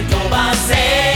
movimiento va a ser.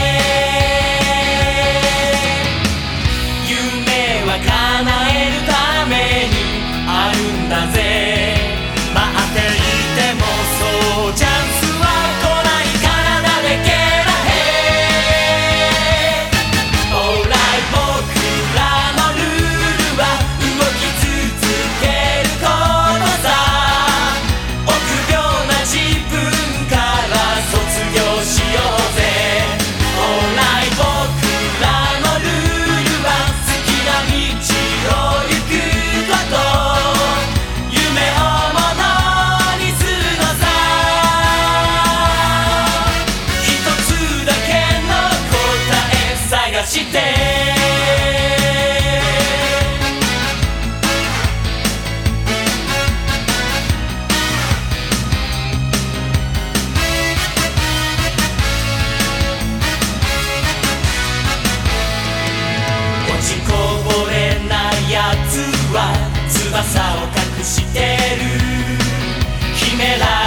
こぼれないやつは翼を隠してる。秘められ